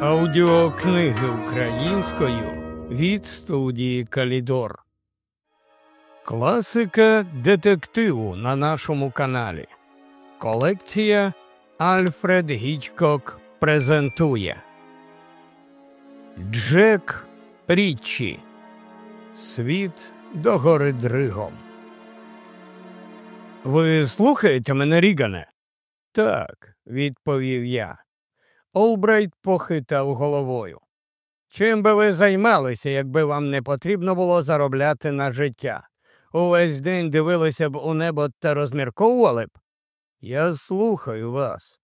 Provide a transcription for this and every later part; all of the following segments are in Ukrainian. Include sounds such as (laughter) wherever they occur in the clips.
Аудіокниги українською від студії Калідор. Класика детективу на нашому каналі. Колекція Альфред Гічкок презентує Джек Річчі. Світ догори дригом. Ви слухаєте мене, Рігане? Так, відповів я. Олбрайт похитав головою. Чим би ви займалися, якби вам не потрібно було заробляти на життя? Увесь день дивилися б у небо та розмірковували б? Я слухаю вас.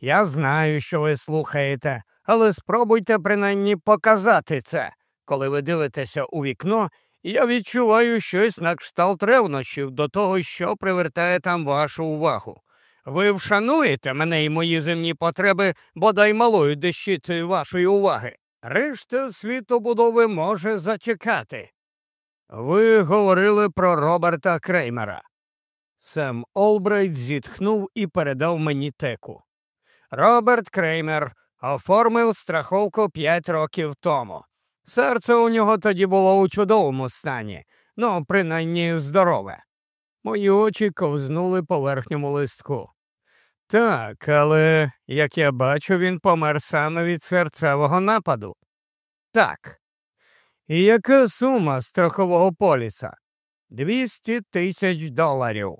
Я знаю, що ви слухаєте, але спробуйте принаймні показати це. Коли ви дивитеся у вікно, я відчуваю щось на кшталт ревнощів до того, що привертає там вашу увагу. Ви вшануєте мене і мої земні потреби бодай малою дещицею вашої уваги. Решта світобудови може зачекати. Ви говорили про Роберта Креймера. Сем Олбрайт зітхнув і передав мені теку. Роберт Креймер оформив страховку п'ять років тому. Серце у нього тоді було у чудовому стані, ну, принаймні здорове. Мої очі ковзнули по верхньому листку. Так, але, як я бачу, він помер саме від серцевого нападу. Так. І яка сума страхового поліса? Двісті тисяч доларів.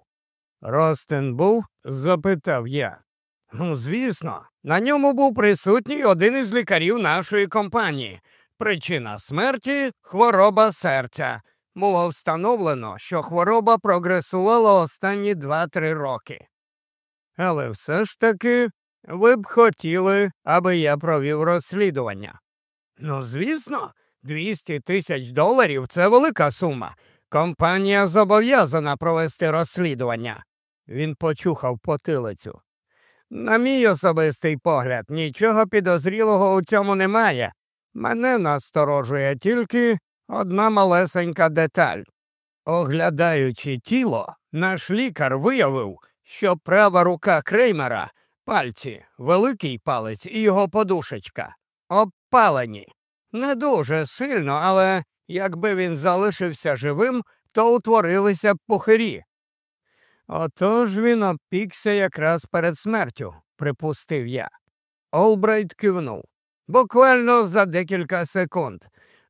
Ростен був? запитав я. Ну, звісно, на ньому був присутній один із лікарів нашої компанії. Причина смерті хвороба серця. Було встановлено, що хвороба прогресувала останні 2-3 роки. Але все ж таки ви б хотіли, аби я провів розслідування. Ну, звісно, 200 тисяч доларів це велика сума. Компанія зобов'язана провести розслідування. Він почухав потилицю. На мій особистий погляд, нічого підозрілого у цьому немає. Мене насторожує тільки одна малесенька деталь. Оглядаючи тіло, наш лікар виявив, що права рука Креймера, пальці, великий палець і його подушечка, обпалені. Не дуже сильно, але якби він залишився живим, то утворилися б пухирі. Отож він опікся якраз перед смертю, припустив я. Олбрайт кивнув. Буквально за декілька секунд.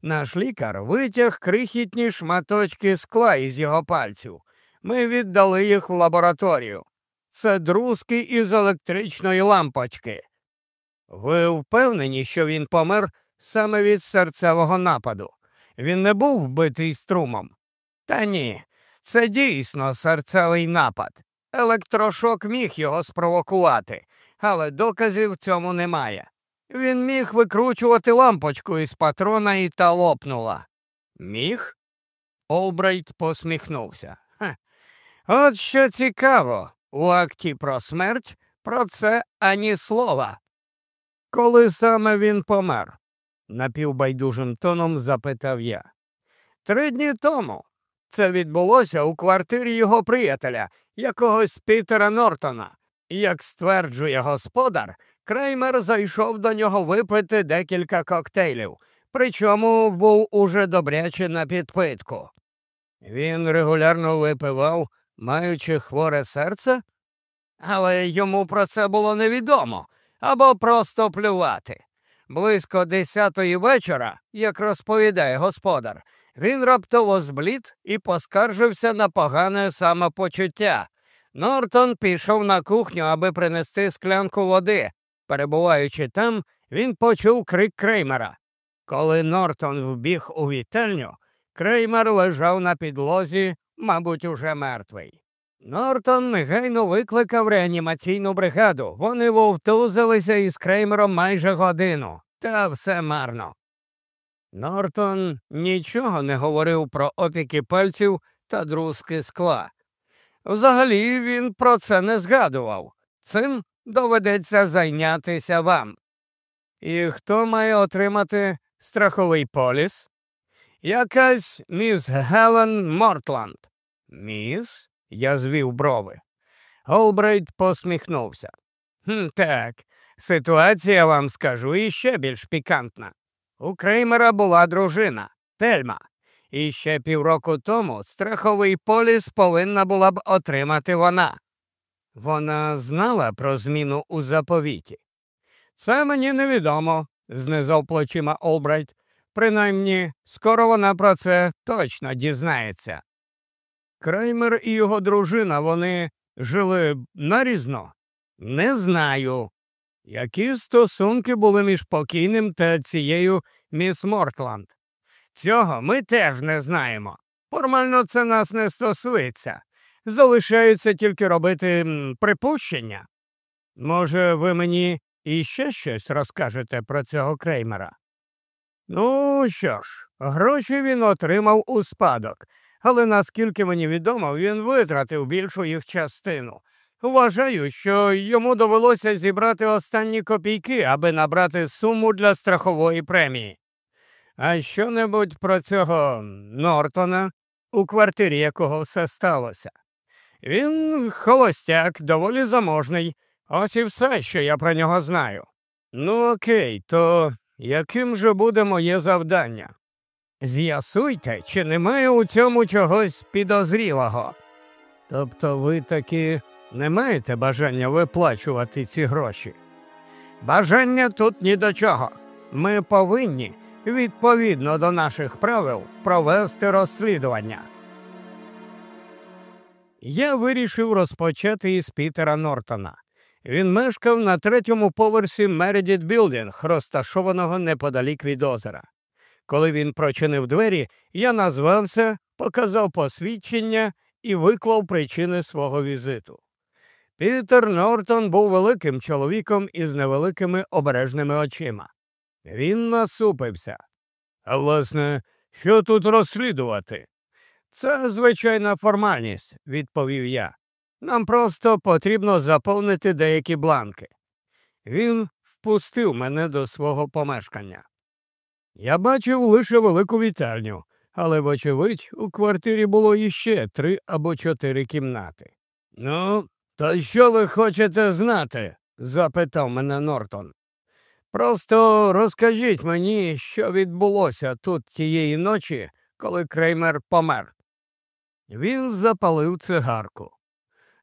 Наш лікар витяг крихітні шматочки скла із його пальців. Ми віддали їх в лабораторію. Це друзки із електричної лампочки. Ви впевнені, що він помер саме від серцевого нападу? Він не був вбитий струмом? Та ні, це дійсно серцевий напад. Електрошок міг його спровокувати, але доказів цьому немає. Він міг викручувати лампочку із патрона і та лопнула. Міг? Олбрайт посміхнувся. Ха. От що цікаво, у акті про смерть про це ані слова. Коли саме він помер? напівбайдужим тоном запитав я. Три дні тому. Це відбулося у квартирі його приятеля, якогось Пітера Нортона. Як стверджує господар, Креймер зайшов до нього випити декілька коктейлів, причому був уже добряче на підпитку. Він регулярно випивав, маючи хворе серце, але йому про це було невідомо або просто плювати. Близько десятої вечора, як розповідає господар, він раптово зблід і поскаржився на погане самопочуття. Нортон пішов на кухню, аби принести склянку води. Перебуваючи там, він почув крик Креймера. Коли Нортон вбіг у вітальню, Креймер лежав на підлозі, мабуть, уже мертвий. Нортон негайно викликав реанімаційну бригаду. Вони вовтузилися із Креймером майже годину, та все марно. Нортон нічого не говорив про опіки пальців та друзки скла. Взагалі він про це не згадував. Цим доведеться зайнятися вам. І хто має отримати страховий поліс? Якась міс Гелен Мортланд. Міс? Я звів брови. Голбрейт посміхнувся. «Хм, Так, Ситуація, вам скажу, іще більш пікантна. У Креймера була дружина Тельма. І ще півроку тому страховий поліс повинна була б отримати вона. Вона знала про зміну у заповіті. Це мені невідомо, знизав плечима Олбрайт. Принаймні, скоро вона про це точно дізнається. Креймер і його дружина вони жили нарізно? Не знаю. Які стосунки були між покійним та цією міс Мортланд? Цього ми теж не знаємо. Формально це нас не стосується. Залишається тільки робити припущення. Може, ви мені іще щось розкажете про цього креймера? Ну що ж, гроші він отримав у спадок, але наскільки мені відомо, він витратив більшу їх частину. Вважаю, що йому довелося зібрати останні копійки, аби набрати суму для страхової премії. А що небудь про цього Нортона, у квартирі якого все сталося? Він холостяк, доволі заможний. Ось і все, що я про нього знаю. Ну, окей, то яким же буде моє завдання? З'ясуйте, чи немає у цьому чогось підозрілого. Тобто ви таки не маєте бажання виплачувати ці гроші? Бажання тут ні до чого. Ми повинні, відповідно до наших правил, провести розслідування. Я вирішив розпочати із Пітера Нортона. Він мешкав на третьому поверсі Meredith Building, розташованого неподалік від озера. Коли він прочинив двері, я назвався, показав посвідчення і виклав причини свого візиту. Пітер Нортон був великим чоловіком із невеликими обережними очима. Він насупився. А власне, що тут розслідувати? Це звичайна формальність, відповів я. Нам просто потрібно заповнити деякі бланки. Він впустив мене до свого помешкання. Я бачив лише велику вітальню, але, вочевидь, у квартирі було іще три або чотири кімнати. Ну, то що ви хочете знати? запитав мене Нортон. Просто розкажіть мені, що відбулося тут тієї ночі, коли Креймер помер. Він запалив цигарку.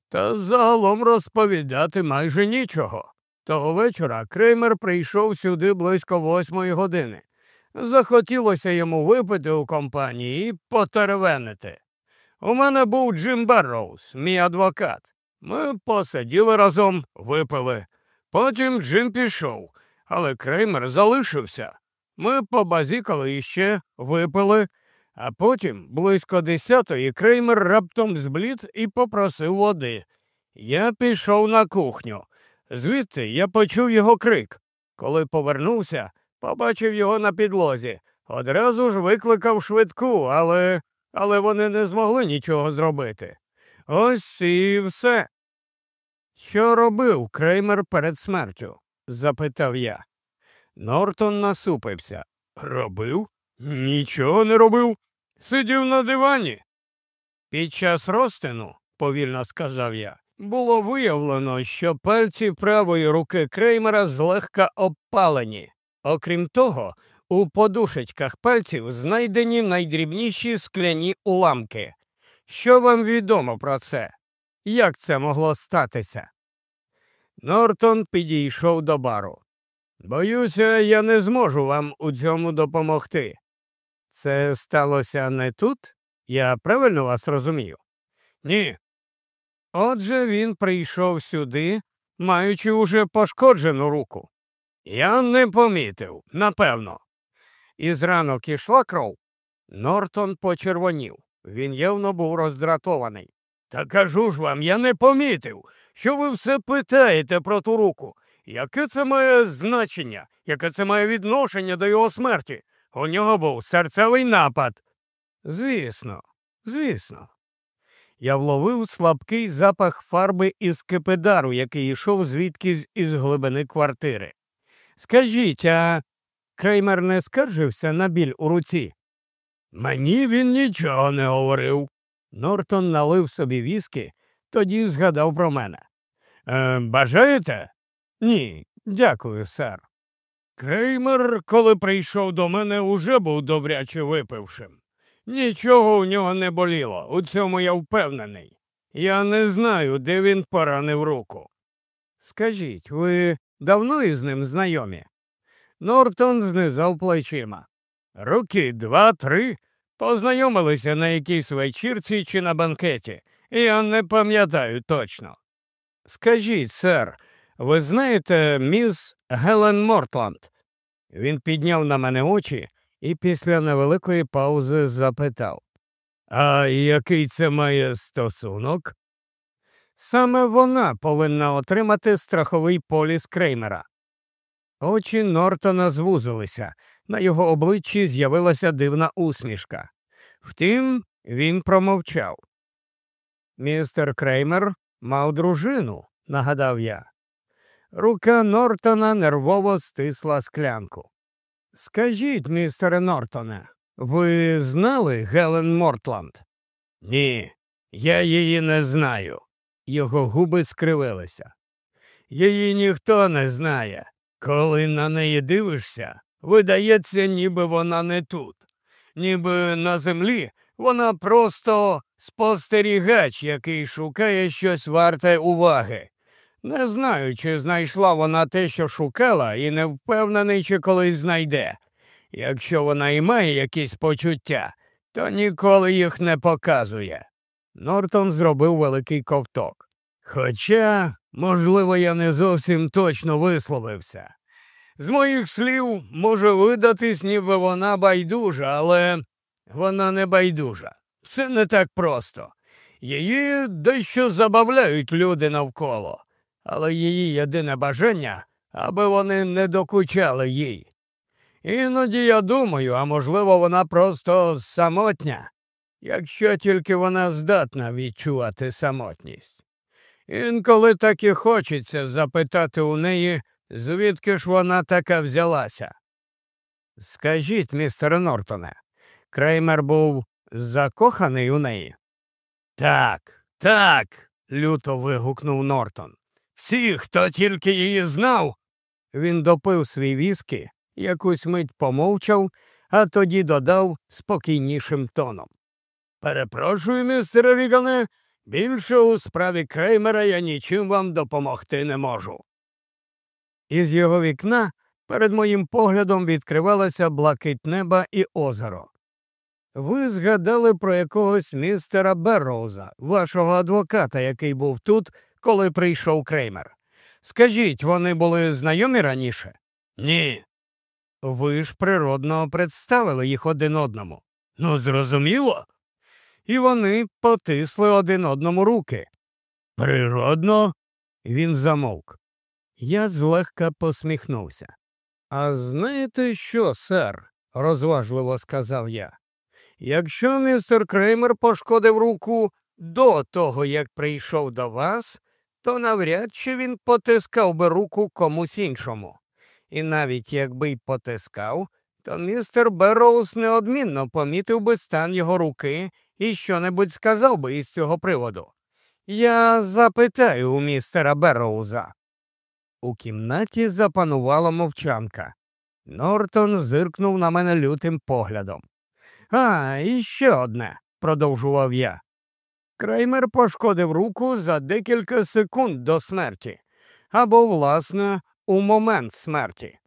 Та загалом розповідати майже нічого. Того вечора Креймер прийшов сюди близько восьмої години. Захотілося йому випити у компанії і потеревенити. У мене був Джим Берроуз, мій адвокат. Ми посиділи разом, випили. Потім Джим пішов, але Креймер залишився. Ми побазікали іще, випили, а потім, близько десятої, Креймер раптом зблід і попросив води. Я пішов на кухню. Звідти я почув його крик. Коли повернувся, побачив його на підлозі. Одразу ж викликав швидку, але але вони не змогли нічого зробити. Ось і все. Що робив Креймер перед смертю? запитав я. Нортон насупився. Робив? Нічого не робив. Сидів на дивані. Під час розтину, повільно сказав я, було виявлено, що пальці правої руки Креймера злегка обпалені. Окрім того, у подушечках пальців знайдені найдрібніші скляні уламки. Що вам відомо про це? Як це могло статися? Нортон підійшов до бару. Боюся, я не зможу вам у цьому допомогти. Це сталося не тут? Я правильно вас розумію? Ні. Отже, він прийшов сюди, маючи уже пошкоджену руку. Я не помітив, напевно. Із ранок ішла кров. Нортон почервонів. Він явно був роздратований. Та кажу ж вам, я не помітив, що ви все питаєте про ту руку. Яке це має значення, яке це має відношення до його смерті? У нього був серцевий напад. Звісно, звісно. Я вловив слабкий запах фарби із кипидару, який йшов звідкись із глибини квартири. Скажіть, а Креймер не скаржився на біль у руці? Мені він нічого не говорив. Нортон налив собі віскі, тоді згадав про мене. «Е, Бажаєте? Ні, Дякую, сер. Креймер, коли прийшов до мене, уже був добряче випившим. Нічого у нього не боліло, у цьому я впевнений. Я не знаю, де він поранив руку. Скажіть, ви давно із ним знайомі? Нортон знизав плечима. Роки два-три познайомилися на якійсь вечірці чи на банкеті. Я не пам'ятаю точно. Скажіть, сер, ви знаєте міс Гелен Мортланд? Він підняв на мене очі і після невеликої паузи запитав А який це має стосунок? Саме вона повинна отримати страховий поліс Креймера. Очі Нортона звузилися, на його обличчі з'явилася дивна усмішка. Втім, він промовчав. Містер Креймер мав дружину, нагадав я. Рука Нортона нервово стисла склянку. Скажіть, містере Нортоне, ви знали Гелен Мортланд? Ні, я її не знаю. Його губи скривилися. Її ніхто не знає. Коли на неї дивишся, видається, ніби вона не тут, ніби на землі вона просто спостерігач, який шукає щось варте уваги. Не знаю, чи знайшла вона те, що шукала, і не впевнений, чи колись знайде. Якщо вона і має якісь почуття, то ніколи їх не показує. Нортон зробив великий ковток. Хоча, можливо, я не зовсім точно висловився. З моїх слів може видатись, ніби вона байдужа, але вона не байдужа. Це не так просто. Її дещо забавляють люди навколо, але її єдине бажання, аби вони не докучали їй. Іноді я думаю, а можливо, вона просто самотня, якщо тільки вона здатна відчувати самотність. Інколи так і хочеться запитати у неї, звідки ж вона така взялася. Скажіть, містере Нортоне, Креймер був закоханий у неї? Так, так, люто вигукнув Нортон. Всі, хто тільки її знав. Він допив свій віскі, якусь мить помовчав, а тоді додав спокійнішим тоном. Перепрошую, містере Рігане, більше у справі Креймера я нічим вам допомогти не можу. Із його вікна перед моїм поглядом відкривалося блакить неба і озеро. Ви згадали про якогось містера Берроуза, вашого адвоката, який був тут, коли прийшов Креймер. Скажіть, вони були знайомі раніше? Ні. Ви ж природно представили їх один одному. Ну, зрозуміло. І вони потисли один одному руки. Природно, він замовк. Я злегка посміхнувся. А знаєте що, сер? розважливо сказав я. Якщо містер Креймер пошкодив руку до того, як прийшов до вас, то навряд чи він потискав би руку комусь іншому. І навіть якби й потискав, то містер Берроуз неодмінно помітив би стан його руки і що-небудь сказав би із цього приводу. Я запитаю у містера Берроуза. У кімнаті запанувала мовчанка. Нортон зиркнув на мене лютим поглядом. А, і ще одне, продовжував я. Креймер пошкодив руку за декілька секунд до смерті або, власне, у момент смерті.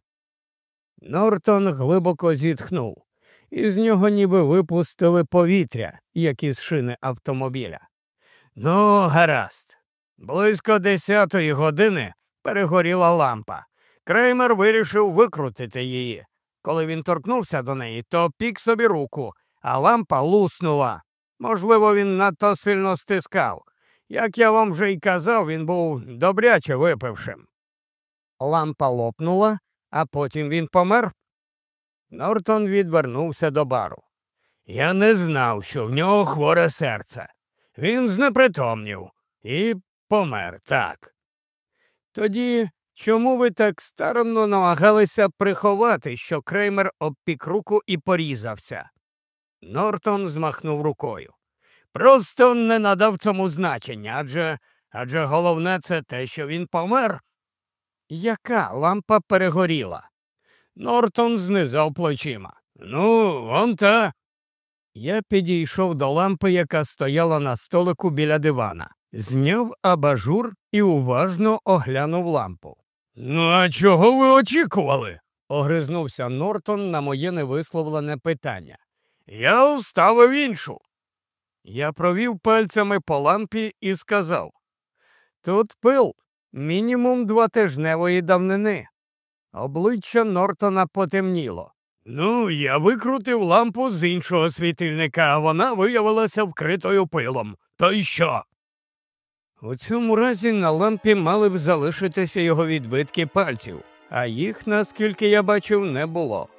Нортон глибоко зітхнув, із нього ніби випустили повітря, як із шини автомобіля. Ну, гаразд. Близько десятої години перегоріла лампа. Креймер вирішив викрутити її. Коли він торкнувся до неї, то пік собі руку, а лампа луснула. Можливо, він надто сильно стискав. Як я вам вже й казав, він був добряче випившим. Лампа лопнула, а потім він помер. Нортон відвернувся до бару. Я не знав, що в нього хворе серце. Він знепритомнів і помер так. Тоді чому ви так старанно намагалися приховати, що Креймер обпік руку і порізався? Нортон змахнув рукою. Просто не надав цьому значення, адже адже головне це те, що він помер. Яка лампа перегоріла? Нортон знизав плечима. Ну, вон та. Я підійшов до лампи, яка стояла на столику біля дивана, зняв абажур і уважно оглянув лампу. Ну, а чого ви очікували? огризнувся Нортон на моє невисловлене питання. Я вставив іншу. Я провів пальцями по лампі і сказав Тут пил мінімум двотижневої давнини. Обличчя Нортона потемніло. Ну, я викрутив лампу з іншого світильника, а вона виявилася вкритою пилом. То й що? У цьому разі на лампі мали б залишитися його відбитки пальців, а їх, наскільки я бачив, не було.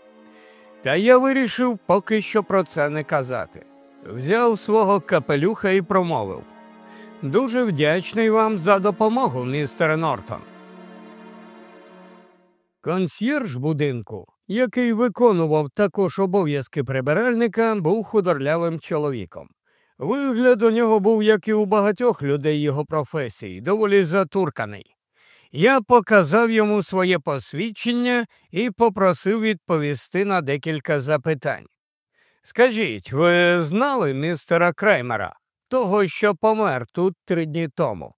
Та я вирішив поки що про це не казати. Взяв свого капелюха і промовив Дуже вдячний вам за допомогу, містер Нортон. Консьєрж будинку, який виконував також обов'язки прибиральника, був худорлявим чоловіком. Вигляд у нього був, як і у багатьох людей його професії, доволі затурканий. Я показав йому своє посвідчення і попросив відповісти на декілька запитань. Скажіть, ви знали містера Креймера, того, що помер тут три дні тому?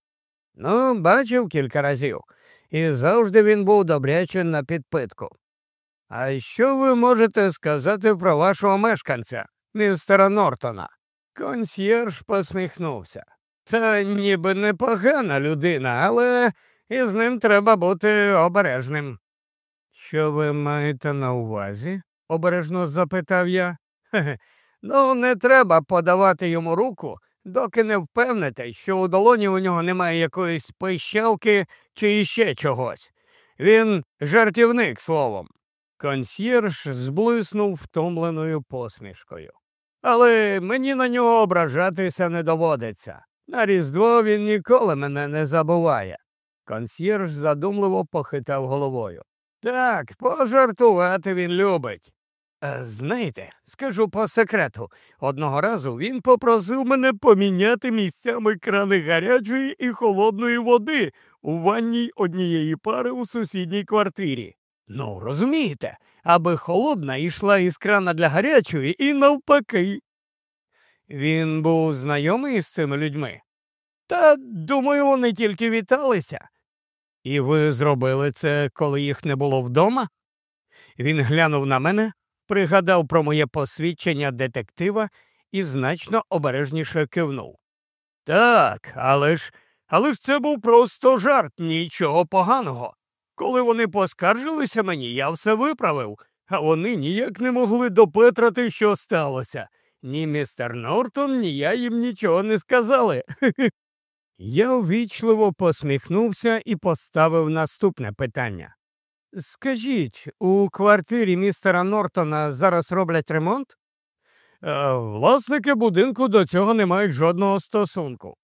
Ну, бачив кілька разів, і завжди він був добряче на підпитку. А що ви можете сказати про вашого мешканця, містера Нортона? Консьєрж посміхнувся. Це ніби непогана людина, але із ним треба бути обережним. Що ви маєте на увазі? обережно запитав я. Ну, не треба подавати йому руку, доки не впевните, що у долоні у нього немає якоїсь пищалки чи іще чогось. Він жартівник словом. Консьєрж зблиснув втомленою посмішкою. Але мені на нього ображатися не доводиться. На Різдво він ніколи мене не забуває. Консьєрж задумливо похитав головою. Так, пожартувати він любить. Е, знаєте, скажу по секрету, одного разу він попросив мене поміняти місцями крани гарячої і холодної води у ванній однієї пари у сусідній квартирі. Ну, розумієте, аби холодна йшла із крана для гарячої і навпаки. Він був знайомий з цими людьми. Та, думаю, вони тільки віталися. І ви зробили це, коли їх не було вдома? Він глянув на мене, пригадав про моє посвідчення детектива і значно обережніше кивнув. Так, але ж але ж це був просто жарт, нічого поганого. Коли вони поскаржилися мені, я все виправив, а вони ніяк не могли допетрати, що сталося. Ні містер Нортон, ні я їм нічого не сказали. (laughs) Я ввічливо посміхнувся і поставив наступне питання. Скажіть, у квартирі містера Нортона зараз роблять ремонт? Е, власники будинку до цього не мають жодного стосунку.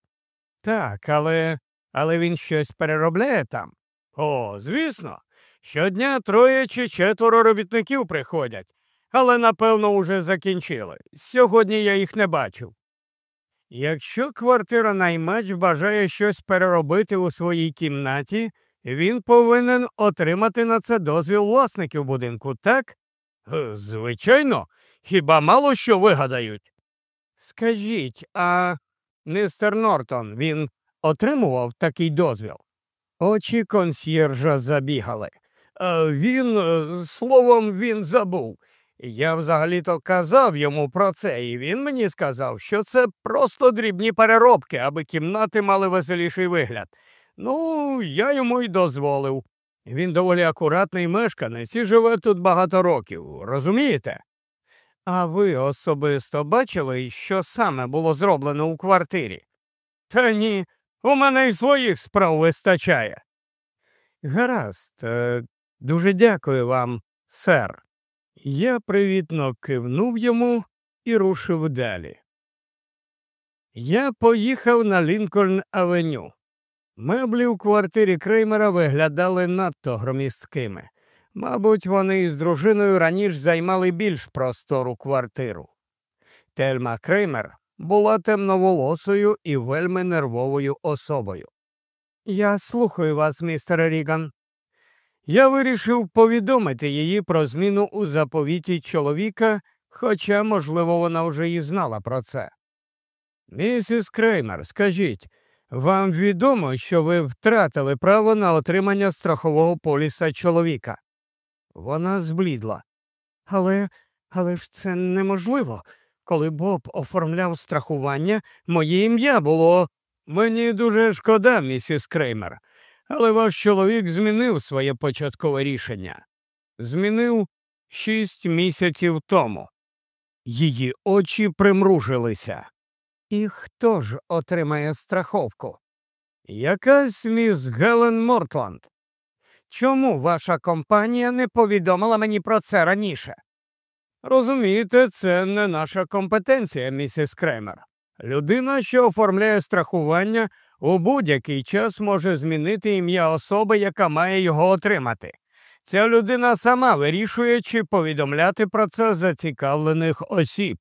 Так, але але він щось переробляє там. О, звісно. Щодня троє чи четверо робітників приходять, але напевно уже закінчили. Сьогодні я їх не бачив. Якщо квартира наймач бажає щось переробити у своїй кімнаті, він повинен отримати на це дозвіл власників будинку, так? Е, звичайно, хіба мало що вигадають? Скажіть, а містер Нортон він отримував такий дозвіл? Очі консьєржа забігали. Е, він, е, словом, він забув. Я взагалі-то казав йому про це, і він мені сказав, що це просто дрібні переробки, аби кімнати мали веселіший вигляд. Ну, я йому й дозволив. Він доволі акуратний мешканець і живе тут багато років, розумієте? А ви особисто бачили, що саме було зроблено у квартирі? Та ні, у мене й своїх справ вистачає. Гаразд, е, дуже дякую вам, сер. Я привітно кивнув йому і рушив далі. Я поїхав на Лінкольн Авеню. Меблі у квартирі Креймера виглядали надто громісткими. Мабуть, вони із дружиною раніше займали більш простору квартиру. Тельма Креймер була темноволосою і вельми нервовою особою. Я слухаю вас, містер Ріган. Я вирішив повідомити її про зміну у заповіті чоловіка, хоча, можливо, вона вже і знала про це. Місіс Креймер, скажіть, вам відомо, що ви втратили право на отримання страхового поліса чоловіка? Вона зблідла. Але, але ж це неможливо. Коли Боб оформляв страхування, моє ім'я було. Мені дуже шкода, місіс Креймер, але ваш чоловік змінив своє початкове рішення. Змінив шість місяців тому. Її очі примружилися. І хто ж отримає страховку? Якась міс Гелен Мортланд. Чому ваша компанія не повідомила мені про це раніше? Розумієте, це не наша компетенція, місіс Кремер. Людина, що оформляє страхування, у будь-який час може змінити ім'я особи, яка має його отримати. Ця людина сама вирішує, чи повідомляти про це зацікавлених осіб.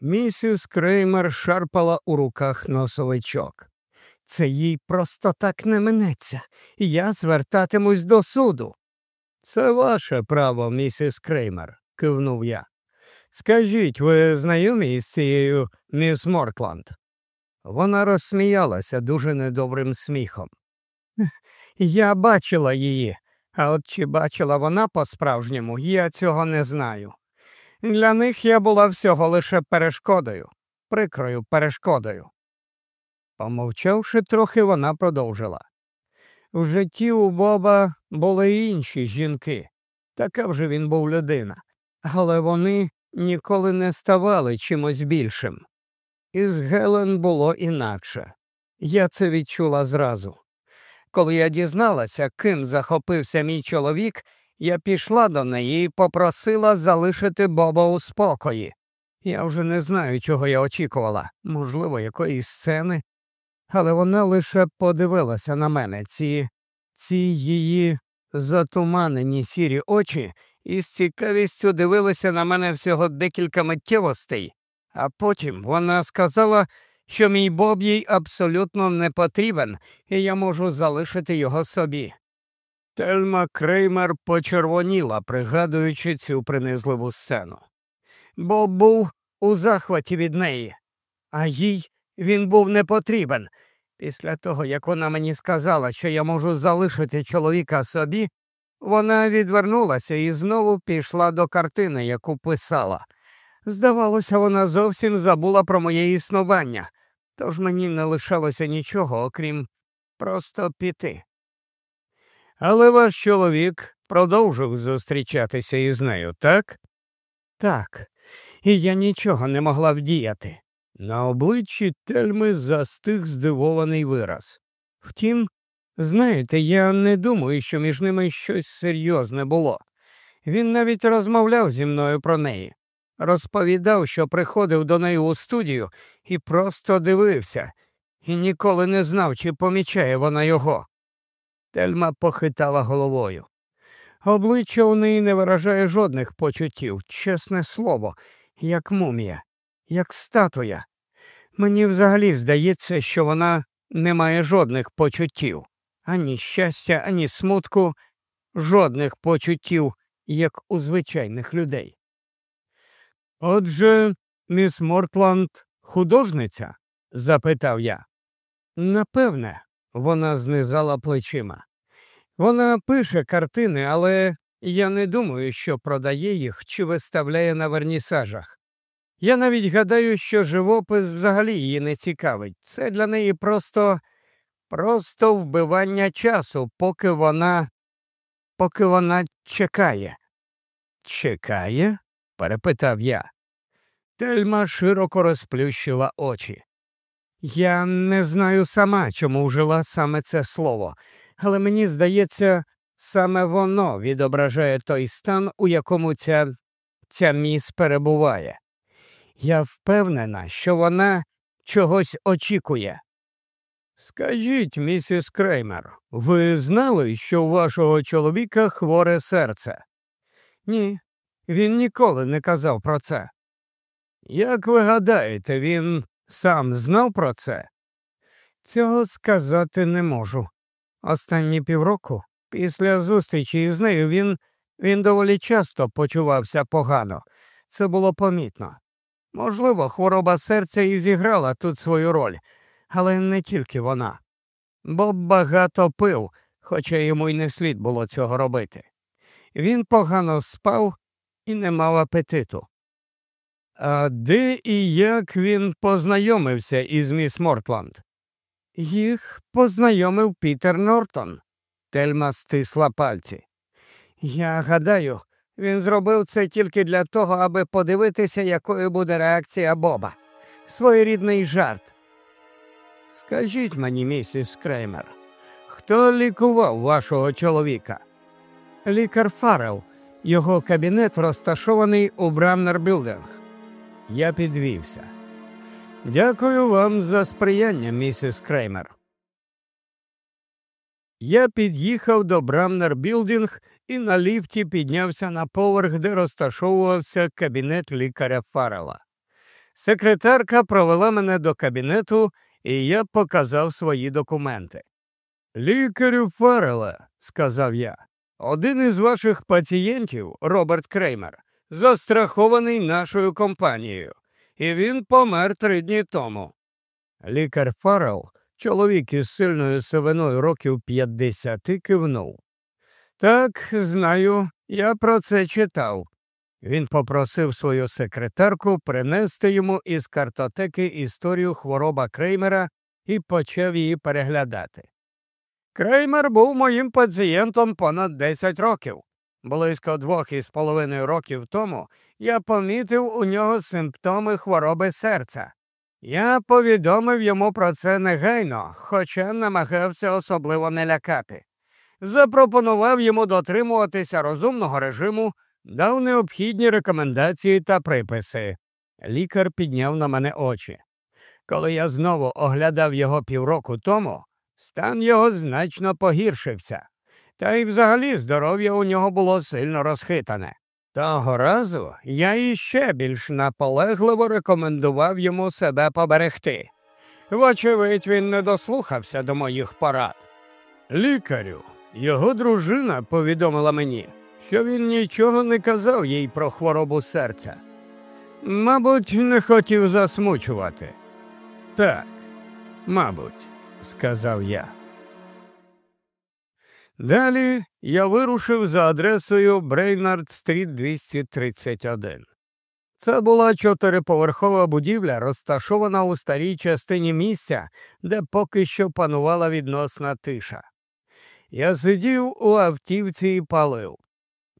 Місіс Креймер шарпала у руках носовичок. Це їй просто так не минеться, я звертатимусь до суду. Це ваше право, місіс Креймер, кивнув я. Скажіть, ви знайомі із цією міс Моркланд? Вона розсміялася дуже недобрим сміхом. Я бачила її, а от чи бачила вона по-справжньому, я цього не знаю. Для них я була всього лише перешкодою, прикрою перешкодою. Помовчавши трохи, вона продовжила. В житті у Боба були й інші жінки, така вже він був людина, але вони ніколи не ставали чимось більшим. Із Гелен було інакше. Я це відчула зразу. Коли я дізналася, ким захопився мій чоловік, я пішла до неї і попросила залишити Боба у спокої. Я вже не знаю, чого я очікувала, можливо, якоїсь сцени. Але вона лише подивилася на мене, ці ці її затуманені сірі очі і з цікавістю дивилися на мене всього декілька миттєвостей, а потім вона сказала, що мій Боб їй абсолютно не потрібен, і я можу залишити його собі. Тельма Креймер почервоніла, пригадуючи цю принизливу сцену. Боб був у захваті від неї, а їй він був не потрібен. Після того, як вона мені сказала, що я можу залишити чоловіка собі, вона відвернулася і знову пішла до картини, яку писала. Здавалося, вона зовсім забула про моє існування, тож мені не лишалося нічого, окрім просто піти. Але ваш чоловік продовжив зустрічатися із нею, так? Так, і я нічого не могла вдіяти. На обличчі Тельми застиг здивований вираз. Втім, знаєте, я не думаю, що між ними щось серйозне було. Він навіть розмовляв зі мною про неї, розповідав, що приходив до неї у студію і просто дивився, і ніколи не знав, чи помічає вона його. Тельма похитала головою. Обличчя у неї не виражає жодних почуттів, чесне слово, як мумія, як статуя. Мені взагалі здається, що вона не має жодних почуттів, ані щастя, ані смутку, жодних почуттів, як у звичайних людей. Отже, міс Мортланд художниця? запитав я. Напевне, вона знизала плечима. Вона пише картини, але я не думаю, що продає їх чи виставляє на вернісажах. Я навіть гадаю, що живопис взагалі її не цікавить. Це для неї просто просто вбивання часу, поки вона поки вона чекає. Чекає? Перепитав я. Тельма широко розплющила очі. Я не знаю сама, чому вжила саме це слово, але мені здається, саме воно відображає той стан, у якому ця, ця міс перебуває. Я впевнена, що вона чогось очікує. Скажіть, місіс Креймер, ви знали, що у вашого чоловіка хворе серце? Ні, він ніколи не казав про це. Як ви гадаєте, він сам знав про це? Цього сказати не можу. Останні півроку Після зустрічі із нею він, він доволі часто почувався погано. Це було помітно. Можливо, хвороба серця і зіграла тут свою роль, але не тільки вона. Боб багато пив, хоча йому й не слід було цього робити. Він погано спав і не мав апетиту. А де і як він познайомився із міс Мортланд? Їх познайомив Пітер Нортон. Тельма стисла пальці. Я гадаю, він зробив це тільки для того, аби подивитися, якою буде реакція Боба. Своєрідний жарт. Скажіть мені, місіс Креймер, хто лікував вашого чоловіка? Лікар Фаррел. Його кабінет розташований у Брамнер Білдинг. Я підвівся. Дякую вам за сприяння, місіс Креймер. Я під'їхав до Брамнер Білдинг і на ліфті піднявся на поверх, де розташовувався кабінет лікаря Фаррела. Секретарка провела мене до кабінету, і я показав свої документи. Лікарю Фаррела, сказав я, один із ваших пацієнтів, Роберт Креймер, застрахований нашою компанією, і він помер три дні тому. Лікар Фаррел, чоловік із сильною сивиною років 50, кивнув. Так, знаю, я про це читав. Він попросив свою секретарку принести йому із картотеки історію хвороба Креймера і почав її переглядати. Креймер був моїм пацієнтом понад 10 років. Близько двох із половиною років тому я помітив у нього симптоми хвороби серця. Я повідомив йому про це негайно, хоча намагався особливо не лякати. Запропонував йому дотримуватися розумного режиму, дав необхідні рекомендації та приписи. Лікар підняв на мене очі. Коли я знову оглядав його півроку тому, стан його значно погіршився. Та й взагалі здоров'я у нього було сильно розхитане. Того разу я іще більш наполегливо рекомендував йому себе поберегти. Вочевидь, він не дослухався до моїх порад. Лікарю, його дружина повідомила мені, що він нічого не казав їй про хворобу серця. Мабуть, не хотів засмучувати. Так, мабуть, сказав я. Далі я вирушив за адресою Брейнард Стріт 231. Це була чотириповерхова будівля, розташована у старій частині місця, де поки що панувала відносна тиша. Я сидів у автівці і палив.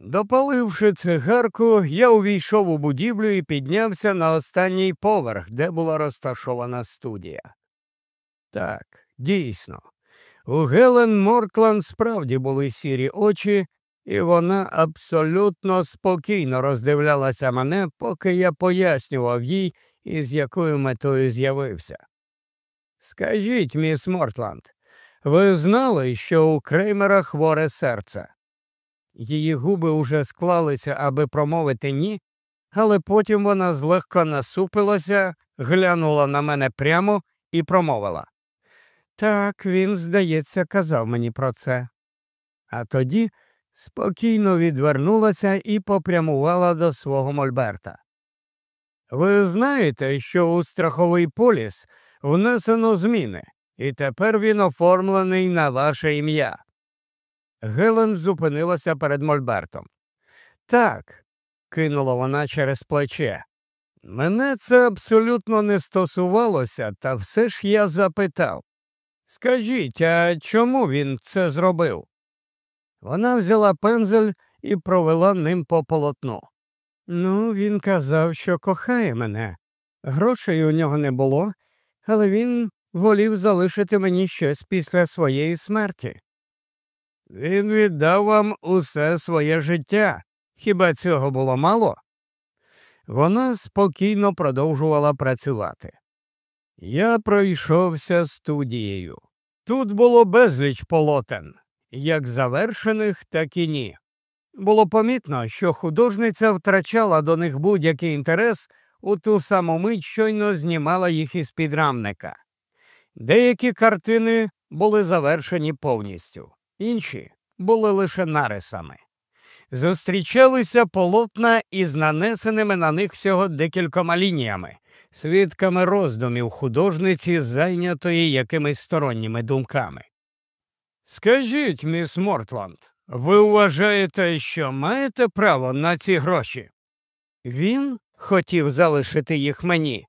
Допаливши цигарку, я увійшов у будівлю і піднявся на останній поверх, де була розташована студія. Так, дійсно, у Гелен Мортланд справді були сірі очі, і вона абсолютно спокійно роздивлялася мене, поки я пояснював їй, із якою метою з'явився. Скажіть, міс Мортланд, ви знали, що у Креймера хворе серце? Її губи уже склалися, аби промовити ні, але потім вона злегка насупилася, глянула на мене прямо і промовила. Так, він, здається, казав мені про це. А тоді спокійно відвернулася і попрямувала до свого Мольберта. Ви знаєте, що у страховий поліс внесено зміни, і тепер він оформлений на ваше ім'я. Гелен зупинилася перед Мольбертом. Так, кинула вона через плече. Мене це абсолютно не стосувалося, та все ж я запитав. Скажіть, а чому він це зробив? Вона взяла пензель і провела ним по полотну. Ну, він казав, що кохає мене. Грошей у нього не було, але він волів залишити мені щось після своєї смерті. Він віддав вам усе своє життя. Хіба цього було мало? Вона спокійно продовжувала працювати. Я пройшовся студією. Тут було безліч полотен, як завершених, так і ні. Було помітно, що художниця втрачала до них будь-який інтерес у ту саму мить щойно знімала їх із підрамника. Деякі картини були завершені повністю, інші були лише нарисами. Зустрічалися полотна із нанесеними на них всього декількома лініями, свідками роздумів художниці, зайнятої якимись сторонніми думками. Скажіть, міс Мортланд, ви вважаєте, що маєте право на ці гроші? Він хотів залишити їх мені.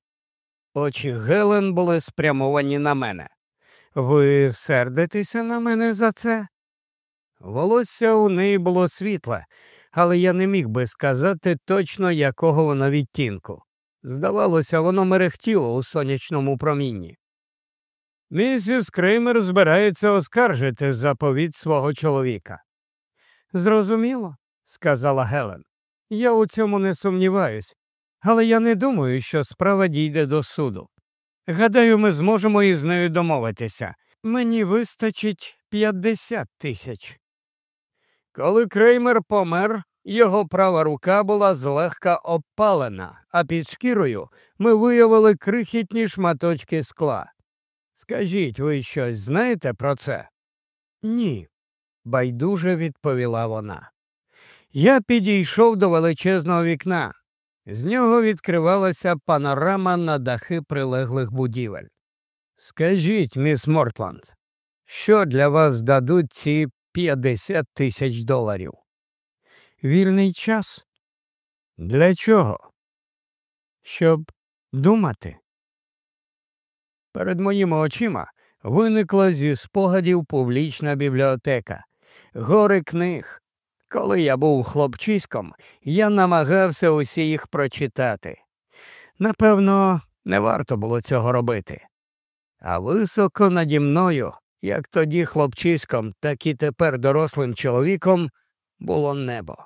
Очі Гелен були спрямовані на мене. Ви сердитеся на мене за це? Волосся у неї було світле, але я не міг би сказати точно, якого воно відтінку. Здавалося, воно мерехтіло у сонячному промінні. Місіс Креймер збирається оскаржити заповідь свого чоловіка. Зрозуміло, сказала Гелен. Я у цьому не сумніваюсь, але я не думаю, що справа дійде до суду. Гадаю, ми зможемо із нею домовитися. Мені вистачить 50 тисяч. Коли Креймер помер, його права рука була злегка обпалена, а під шкірою ми виявили крихітні шматочки скла. Скажіть, ви щось знаєте про це? Ні, байдуже відповіла вона. Я підійшов до величезного вікна. З нього відкривалася панорама на дахи прилеглих будівель. Скажіть, міс Мортланд, що для вас дадуть ці 50 тисяч доларів? Вільний час? Для чого? Щоб думати. Перед моїми очима виникла зі спогадів публічна бібліотека, гори книг. Коли я був хлопчиськом, я намагався усі їх прочитати. Напевно, не варто було цього робити. А високо наді мною, як тоді хлопчиськом, так і тепер дорослим чоловіком, було небо.